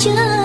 家。